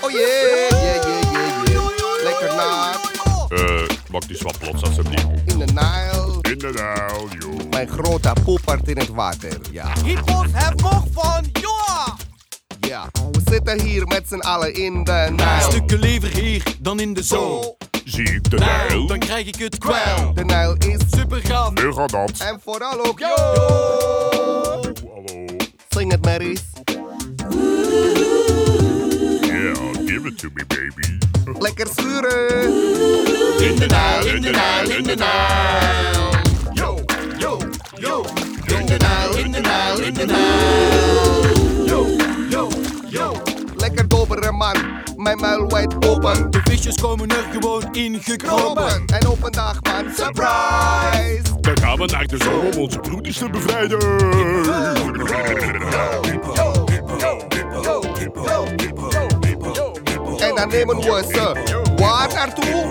Oh jee, jee, jee, jee. Lekker naar. Eh, mag die swap plots alsjeblieft? In de Nile. In de Nijl, joh. Mijn grote poepert in het water, ja. Hippos hebben nog van, joa! Ja, we zitten hier met z'n allen in de Nile. Stukken lever hier, dan in de zoo. Zie ik de Nijl? Dan krijg ik het kwel. De Nile is Super gaaf. Nu gaat dat. en vooral ook yo. Hallo. Zing het maar eens. It to me, baby. Lekker sturen. In de Nijl, in de Nijl, in de Nijl. Yo, yo, yo. In de Nijl, in de Nijl, in de Nijl. Yo, yo, yo. Lekker dobberen man. Mijn muil wijd open. De visjes komen er gewoon in gekropen. Kropen. En op een dag man, surprise. Dan gaan we naar de zon om onze broeders te bevrijden. We ze waar naartoe?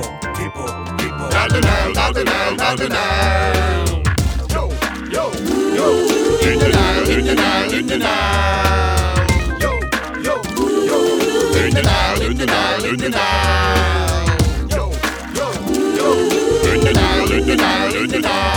Naar de Nijl, naar de Nijl, naar de Nijl. Yo, yo, yo. In de Nijl, in de Nijl, in de Nijl. Yo, yo, yo. In de Nijl, in de Nijl, in de Nijl. Yo, yo, yo. In de Nijl, in de Nijl, in de Nijl.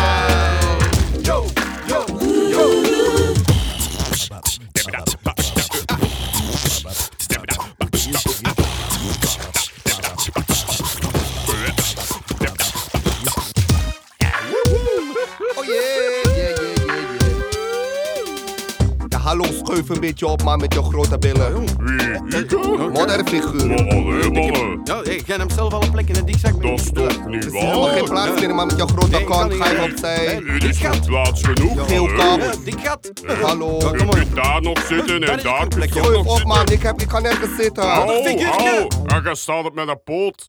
Hallo, schuif een beetje op, man, met je grote billen. Wie? Ik? Modderfiguur. Oh, mannen. Ja, ik ga hem zelf al een plek in het dikzak. Dat is toch niet Helemaal waar? geen plaats meer, man, met je grote Nee, kan kont. niet, Ga je opzij. Dit is toch plaats genoeg? Geel allee. kap. Ja, dik gat. Hallo. Je maar. kunt daar nog zitten en is daar kun je nog op, man. Ik, kan nergens zitten. Au, figuurtje. au. En je staat op met een poot.